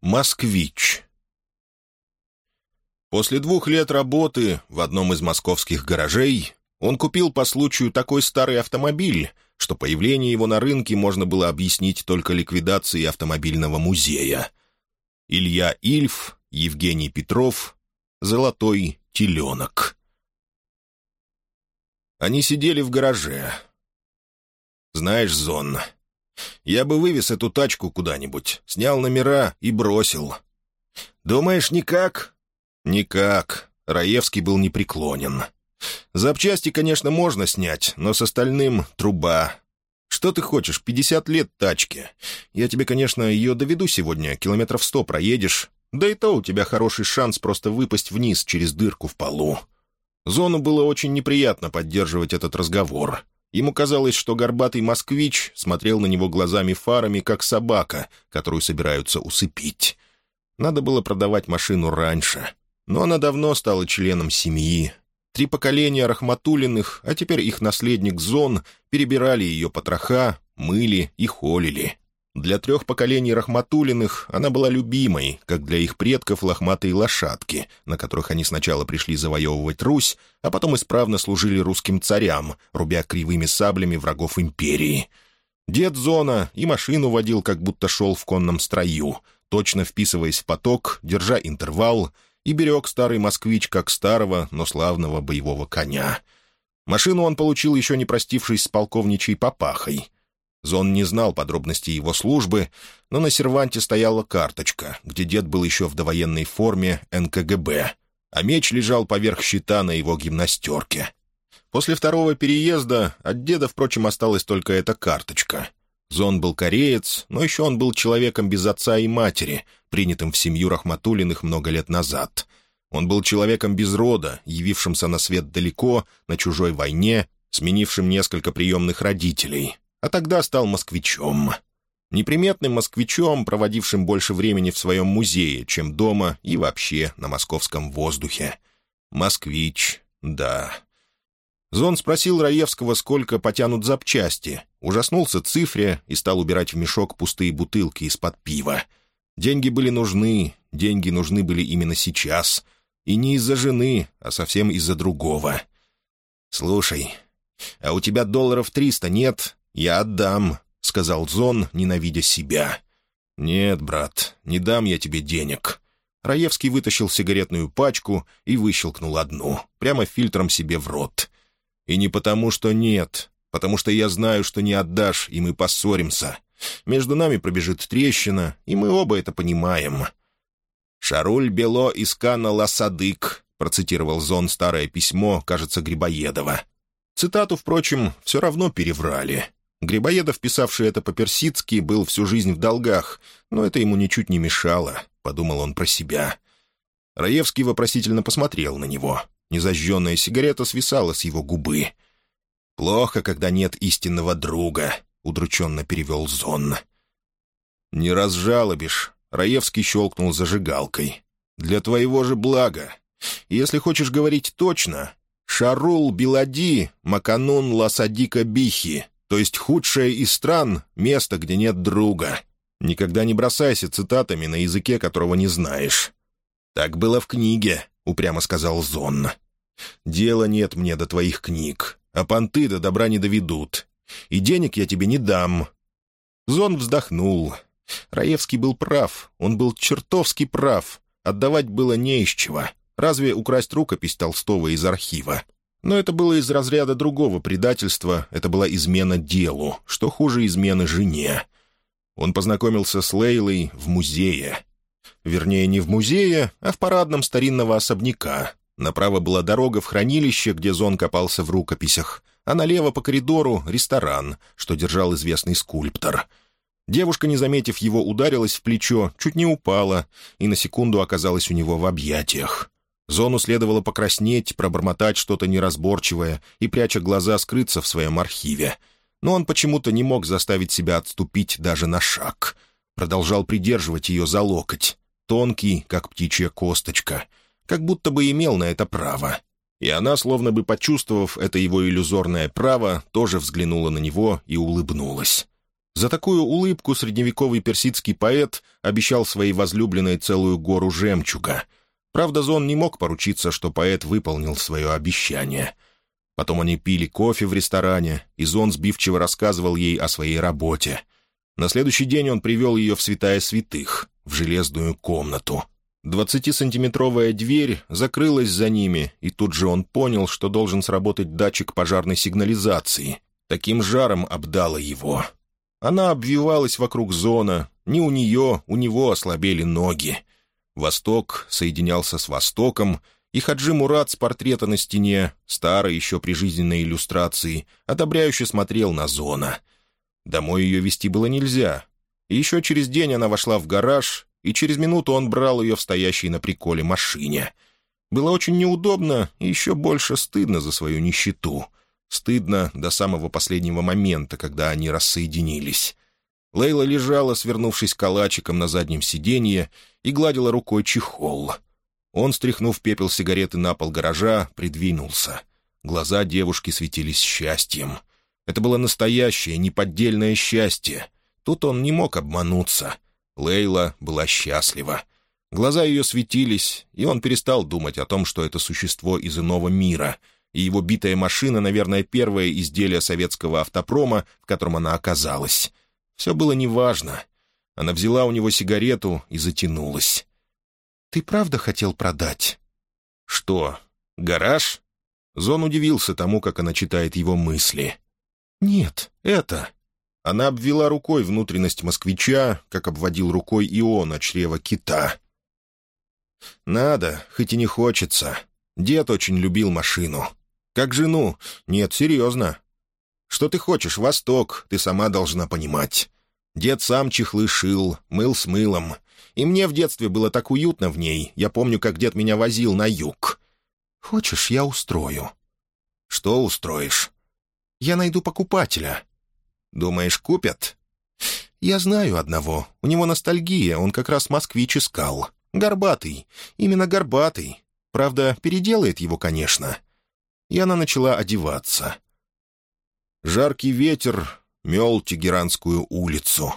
Москвич. После двух лет работы в одном из московских гаражей он купил по случаю такой старый автомобиль, что появление его на рынке можно было объяснить только ликвидацией автомобильного музея. Илья Ильф, Евгений Петров, «Золотой теленок». Они сидели в гараже. «Знаешь, Зон, я бы вывез эту тачку куда-нибудь, снял номера и бросил». «Думаешь, никак?» «Никак». Раевский был непреклонен. «Запчасти, конечно, можно снять, но с остальным — труба. Что ты хочешь, пятьдесят лет тачки. Я тебе, конечно, ее доведу сегодня, километров сто проедешь. Да и то у тебя хороший шанс просто выпасть вниз через дырку в полу». Зону было очень неприятно поддерживать этот разговор. Ему казалось, что горбатый москвич смотрел на него глазами-фарами, как собака, которую собираются усыпить. Надо было продавать машину раньше. Но она давно стала членом семьи. Три поколения Рахматулиных, а теперь их наследник Зон, перебирали ее потроха, мыли и холили. Для трех поколений Рахматулиных она была любимой, как для их предков лохматые лошадки, на которых они сначала пришли завоевывать Русь, а потом исправно служили русским царям, рубя кривыми саблями врагов империи. Дед Зона и машину водил, как будто шел в конном строю, точно вписываясь в поток, держа интервал, и берег старый москвич как старого, но славного боевого коня. Машину он получил, еще не простившись с полковничей папахой — Зон не знал подробностей его службы, но на серванте стояла карточка, где дед был еще в довоенной форме НКГБ, а меч лежал поверх щита на его гимнастерке. После второго переезда от деда, впрочем, осталась только эта карточка. Зон был кореец, но еще он был человеком без отца и матери, принятым в семью Рахматулиных много лет назад. Он был человеком без рода, явившимся на свет далеко, на чужой войне, сменившим несколько приемных родителей, а тогда стал москвичом. Неприметным москвичом, проводившим больше времени в своем музее, чем дома и вообще на московском воздухе. Москвич, да. Зон спросил Раевского, сколько потянут запчасти, ужаснулся цифре и стал убирать в мешок пустые бутылки из-под пива. Деньги были нужны, деньги нужны были именно сейчас. И не из-за жены, а совсем из-за другого. «Слушай, а у тебя долларов триста нет? «Я отдам», — сказал Зон, ненавидя себя. «Нет, брат, не дам я тебе денег». Раевский вытащил сигаретную пачку и выщелкнул одну, прямо фильтром себе в рот. «И не потому, что нет, потому что я знаю, что не отдашь, и мы поссоримся. Между нами пробежит трещина, и мы оба это понимаем». «Шаруль Бело из Кана Ласадык», — процитировал Зон старое письмо, кажется, Грибоедова. Цитату, впрочем, все равно переврали. Грибоедов, писавший это по-персидски, был всю жизнь в долгах, но это ему ничуть не мешало, — подумал он про себя. Раевский вопросительно посмотрел на него. Незажженная сигарета свисала с его губы. «Плохо, когда нет истинного друга», — удрученно перевел Зон. «Не разжалобишь», — Раевский щелкнул зажигалкой. «Для твоего же блага. Если хочешь говорить точно, Шарул Билади Маканун Ласадика Бихи, то есть худшее из стран — место, где нет друга. Никогда не бросайся цитатами на языке, которого не знаешь. «Так было в книге», — упрямо сказал Зон. «Дела нет мне до твоих книг, а понты до добра не доведут. И денег я тебе не дам». Зон вздохнул. Раевский был прав, он был чертовски прав. Отдавать было не из чего. Разве украсть рукопись Толстого из архива? Но это было из разряда другого предательства, это была измена делу, что хуже измены жене. Он познакомился с Лейлой в музее. Вернее, не в музее, а в парадном старинного особняка. Направо была дорога в хранилище, где Зон копался в рукописях, а налево по коридору — ресторан, что держал известный скульптор. Девушка, не заметив его, ударилась в плечо, чуть не упала и на секунду оказалась у него в объятиях. Зону следовало покраснеть, пробормотать что-то неразборчивое и, пряча глаза, скрыться в своем архиве. Но он почему-то не мог заставить себя отступить даже на шаг. Продолжал придерживать ее за локоть. Тонкий, как птичья косточка. Как будто бы имел на это право. И она, словно бы почувствовав это его иллюзорное право, тоже взглянула на него и улыбнулась. За такую улыбку средневековый персидский поэт обещал своей возлюбленной целую гору жемчуга. Правда, Зон не мог поручиться, что поэт выполнил свое обещание. Потом они пили кофе в ресторане, и Зон сбивчиво рассказывал ей о своей работе. На следующий день он привел ее в святая святых, в железную комнату. Двадцатисантиметровая дверь закрылась за ними, и тут же он понял, что должен сработать датчик пожарной сигнализации. Таким жаром обдало его. Она обвивалась вокруг зона. Ни у нее, у него ослабели ноги. Восток соединялся с Востоком, и Хаджи Мурат с портрета на стене, старой еще прижизненной иллюстрации, одобряюще смотрел на зона. Домой ее вести было нельзя. И еще через день она вошла в гараж, и через минуту он брал ее в стоящей на приколе машине. Было очень неудобно и еще больше стыдно за свою нищету — Стыдно до самого последнего момента, когда они рассоединились. Лейла лежала, свернувшись калачиком на заднем сиденье, и гладила рукой чехол. Он, стряхнув пепел сигареты на пол гаража, придвинулся. Глаза девушки светились счастьем. Это было настоящее, неподдельное счастье. Тут он не мог обмануться. Лейла была счастлива. Глаза ее светились, и он перестал думать о том, что это существо из иного мира — и его битая машина, наверное, первое изделие советского автопрома, в котором она оказалась. Все было неважно. Она взяла у него сигарету и затянулась. «Ты правда хотел продать?» «Что, гараж?» Зон удивился тому, как она читает его мысли. «Нет, это...» Она обвела рукой внутренность москвича, как обводил рукой и он от чрева кита. «Надо, хоть и не хочется. Дед очень любил машину. Как жену? Нет, серьезно. Что ты хочешь, Восток, ты сама должна понимать. Дед сам чехлы шил, мыл с мылом. И мне в детстве было так уютно в ней. Я помню, как дед меня возил на юг. Хочешь, я устрою. Что устроишь? Я найду покупателя. Думаешь, купят? Я знаю одного. У него ностальгия, он как раз москвич искал. Горбатый. Именно горбатый. Правда, переделает его, конечно и она начала одеваться. Жаркий ветер мел Тегеранскую улицу.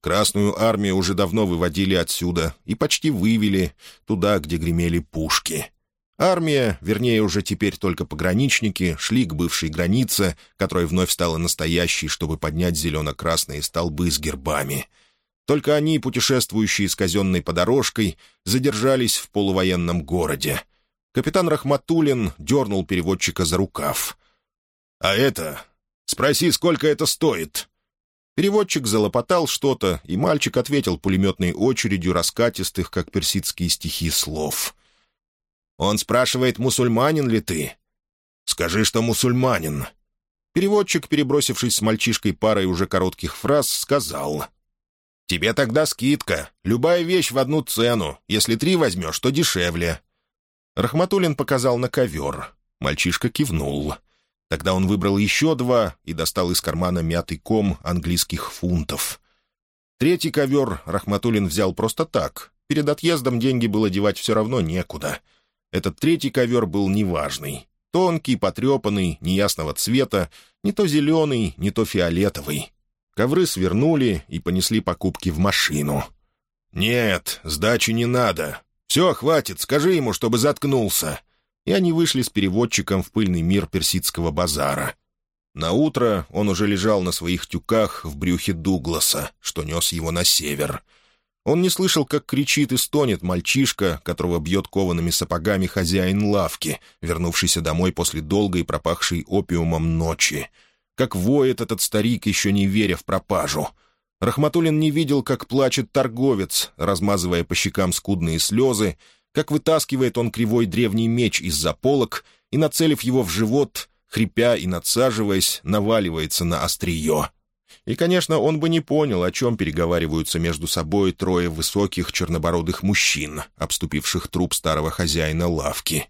Красную армию уже давно выводили отсюда и почти вывели туда, где гремели пушки. Армия, вернее, уже теперь только пограничники, шли к бывшей границе, которая вновь стала настоящей, чтобы поднять зелено-красные столбы с гербами. Только они, путешествующие с казенной подорожкой, задержались в полувоенном городе — Капитан Рахматулин дернул переводчика за рукав. «А это? Спроси, сколько это стоит?» Переводчик залопотал что-то, и мальчик ответил пулеметной очередью раскатистых, как персидские стихи, слов. «Он спрашивает, мусульманин ли ты?» «Скажи, что мусульманин». Переводчик, перебросившись с мальчишкой парой уже коротких фраз, сказал. «Тебе тогда скидка. Любая вещь в одну цену. Если три возьмешь, то дешевле. Рахматуллин показал на ковер. Мальчишка кивнул. Тогда он выбрал еще два и достал из кармана мятый ком английских фунтов. Третий ковер Рахматуллин взял просто так. Перед отъездом деньги было девать все равно некуда. Этот третий ковер был неважный. Тонкий, потрепанный, неясного цвета, не то зеленый, не то фиолетовый. Ковры свернули и понесли покупки в машину. «Нет, сдачи не надо. «Все, хватит, скажи ему, чтобы заткнулся». И они вышли с переводчиком в пыльный мир персидского базара. На утро он уже лежал на своих тюках в брюхе Дугласа, что нес его на север. Он не слышал, как кричит и стонет мальчишка, которого бьет коваными сапогами хозяин лавки, вернувшийся домой после долгой пропахшей опиумом ночи. Как воет этот старик, еще не веря в пропажу — Рахматулин не видел, как плачет торговец, размазывая по щекам скудные слезы, как вытаскивает он кривой древний меч из-за полок и, нацелив его в живот, хрипя и надсаживаясь, наваливается на острие. И, конечно, он бы не понял, о чем переговариваются между собой трое высоких чернобородых мужчин, обступивших труп старого хозяина лавки.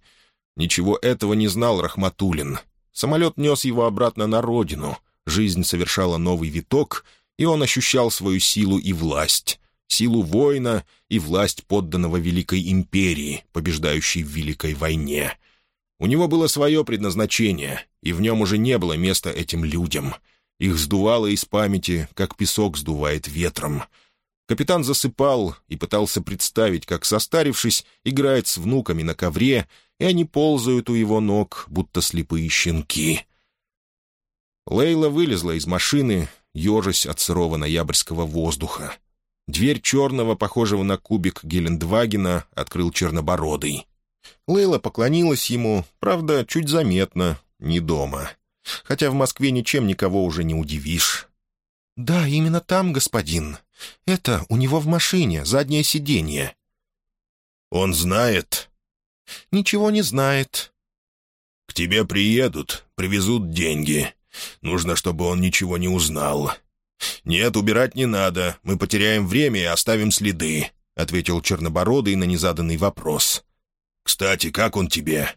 Ничего этого не знал Рахматулин. Самолет нес его обратно на родину. Жизнь совершала новый виток — и он ощущал свою силу и власть, силу воина и власть подданного Великой Империи, побеждающей в Великой войне. У него было свое предназначение, и в нем уже не было места этим людям. Их сдувало из памяти, как песок сдувает ветром. Капитан засыпал и пытался представить, как, состарившись, играет с внуками на ковре, и они ползают у его ног, будто слепые щенки. Лейла вылезла из машины, ежась от сырого ноябрьского воздуха. Дверь черного, похожего на кубик Гелендвагена, открыл чернобородый. Лейла поклонилась ему, правда, чуть заметно, не дома. Хотя в Москве ничем никого уже не удивишь. «Да, именно там, господин. Это у него в машине, заднее сиденье». «Он знает?» «Ничего не знает». «К тебе приедут, привезут деньги. Нужно, чтобы он ничего не узнал. «Нет, убирать не надо. Мы потеряем время и оставим следы», — ответил Чернобородый на незаданный вопрос. «Кстати, как он тебе?»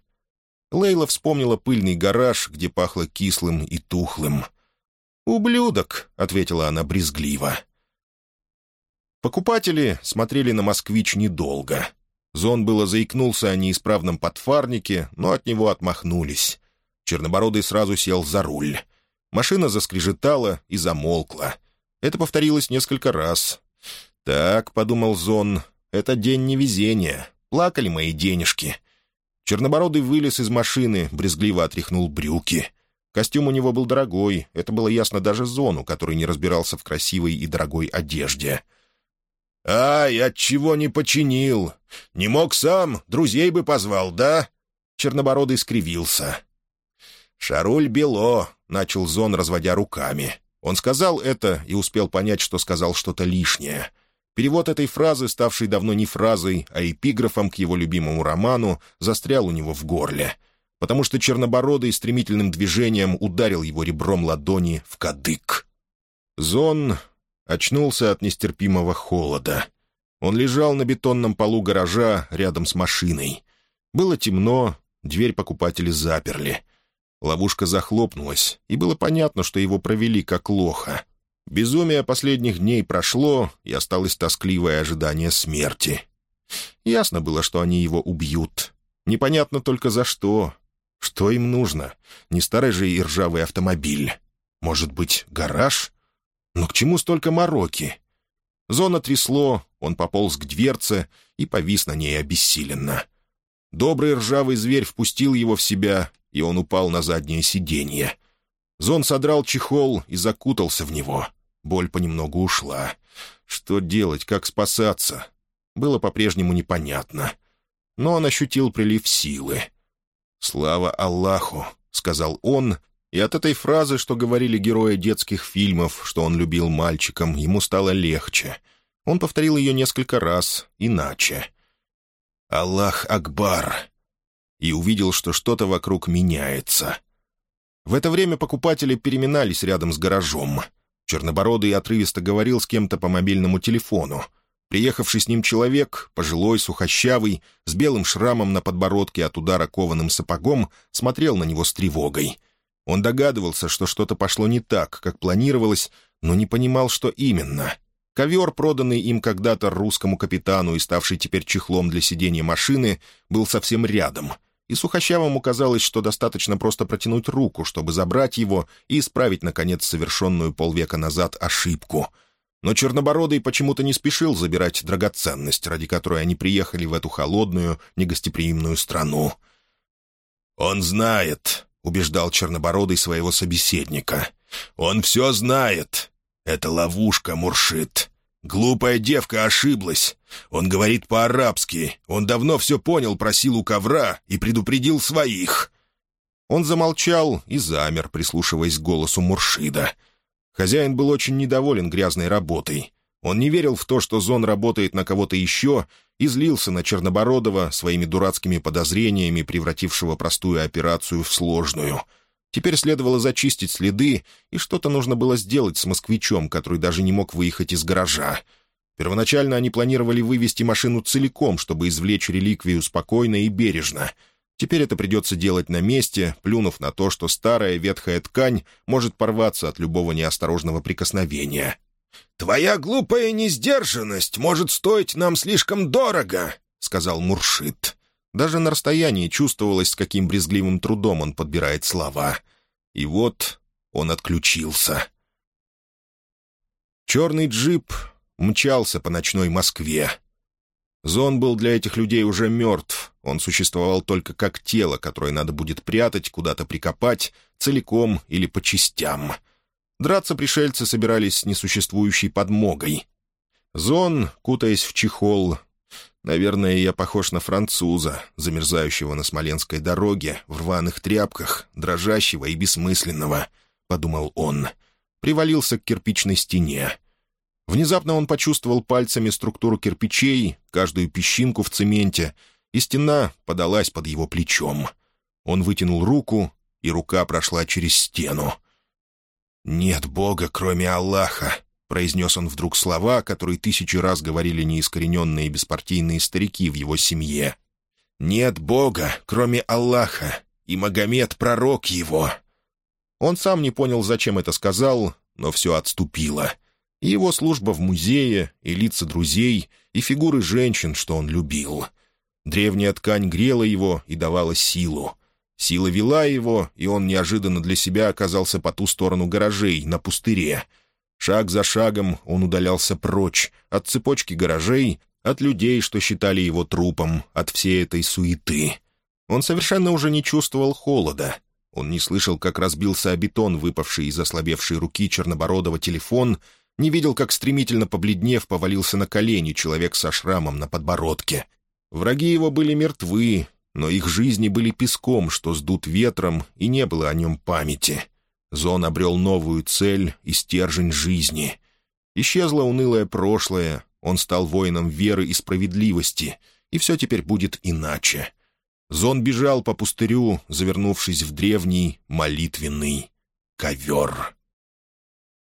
Лейла вспомнила пыльный гараж, где пахло кислым и тухлым. «Ублюдок», — ответила она брезгливо. Покупатели смотрели на «Москвич» недолго. Зон было заикнулся о неисправном подфарнике, но от него отмахнулись. Чернобородый сразу сел за руль. Машина заскрежетала и замолкла. Это повторилось несколько раз. «Так», — подумал Зон, — «это день невезения. Плакали мои денежки». Чернобородый вылез из машины, брезгливо отряхнул брюки. Костюм у него был дорогой, это было ясно даже Зону, который не разбирался в красивой и дорогой одежде. «Ай, отчего не починил? Не мог сам, друзей бы позвал, да?» Чернобородый скривился. «Шаруль Бело», — начал Зон, разводя руками. Он сказал это и успел понять, что сказал что-то лишнее. Перевод этой фразы, ставшей давно не фразой, а эпиграфом к его любимому роману, застрял у него в горле, потому что Чернобородый стремительным движением ударил его ребром ладони в кадык. Зон очнулся от нестерпимого холода. Он лежал на бетонном полу гаража рядом с машиной. Было темно, дверь покупатели заперли. Ловушка захлопнулась, и было понятно, что его провели как лоха. Безумие последних дней прошло, и осталось тоскливое ожидание смерти. Ясно было, что они его убьют. Непонятно только за что. Что им нужно? Не старый же и ржавый автомобиль. Может быть, гараж? Но к чему столько мороки? Зона трясло, он пополз к дверце и повис на ней обессиленно. Добрый ржавый зверь впустил его в себя и он упал на заднее сиденье. Зон содрал чехол и закутался в него. Боль понемногу ушла. Что делать, как спасаться? Было по-прежнему непонятно. Но он ощутил прилив силы. «Слава Аллаху!» — сказал он, и от этой фразы, что говорили герои детских фильмов, что он любил мальчиком, ему стало легче. Он повторил ее несколько раз, иначе. «Аллах Акбар!» И увидел, что что-то вокруг меняется. В это время покупатели переминались рядом с гаражом. Чернобородый отрывисто говорил с кем-то по мобильному телефону. Приехавший с ним человек, пожилой, сухощавый, с белым шрамом на подбородке от удара кованым сапогом, смотрел на него с тревогой. Он догадывался, что что-то пошло не так, как планировалось, но не понимал, что именно. Ковер, проданный им когда-то русскому капитану и ставший теперь чехлом для сидения машины, был совсем рядом — и Сухощавому казалось, что достаточно просто протянуть руку, чтобы забрать его и исправить, наконец, совершенную полвека назад ошибку. Но Чернобородый почему-то не спешил забирать драгоценность, ради которой они приехали в эту холодную, негостеприимную страну. «Он знает», — убеждал Чернобородый своего собеседника. «Он все знает. Это ловушка, Муршит. Глупая девка ошиблась. Он говорит по-арабски. Он давно все понял про силу ковра и предупредил своих». Он замолчал и замер, прислушиваясь к голосу Муршида. Хозяин был очень недоволен грязной работой. Он не верил в то, что Зон работает на кого-то еще, и злился на Чернобородова своими дурацкими подозрениями, превратившего простую операцию в сложную — Теперь следовало зачистить следы, и что-то нужно было сделать с москвичом, который даже не мог выехать из гаража. Первоначально они планировали вывести машину целиком, чтобы извлечь реликвию спокойно и бережно. Теперь это придется делать на месте, плюнув на то, что старая ветхая ткань может порваться от любого неосторожного прикосновения. «Твоя глупая несдержанность может стоить нам слишком дорого», — сказал Муршит. Даже на расстоянии чувствовалось, с каким брезгливым трудом он подбирает слова. И вот он отключился. Черный джип мчался по ночной Москве. Зон был для этих людей уже мертв. Он существовал только как тело, которое надо будет прятать, куда-то прикопать, целиком или по частям. Драться пришельцы собирались с несуществующей подмогой. Зон, кутаясь в чехол, Наверное, я похож на француза, замерзающего на Смоленской дороге, в рваных тряпках, дрожащего и бессмысленного, — подумал он. Привалился к кирпичной стене. Внезапно он почувствовал пальцами структуру кирпичей, каждую песчинку в цементе, и стена подалась под его плечом. Он вытянул руку, и рука прошла через стену. «Нет Бога, кроме Аллаха», произнес он вдруг слова, которые тысячи раз говорили неискорененные беспартийные старики в его семье. «Нет Бога, кроме Аллаха, и Магомед — пророк его». Он сам не понял, зачем это сказал, но все отступило. И его служба в музее, и лица друзей, и фигуры женщин, что он любил. Древняя ткань грела его и давала силу. Сила вела его, и он неожиданно для себя оказался по ту сторону гаражей, на пустыре — Шаг за шагом он удалялся прочь, от цепочки гаражей, от людей, что считали его трупом, от всей этой суеты. Он совершенно уже не чувствовал холода. Он не слышал, как разбился о бетон, выпавший из ослабевшей руки Чернобородова телефон, не видел, как стремительно побледнев повалился на колени человек со шрамом на подбородке. Враги его были мертвы, но их жизни были песком, что сдут ветром, и не было о нем памяти — Зон обрел новую цель и стержень жизни. Исчезло унылое прошлое, он стал воином веры и справедливости, и все теперь будет иначе. Зон бежал по пустырю, завернувшись в древний молитвенный ковер.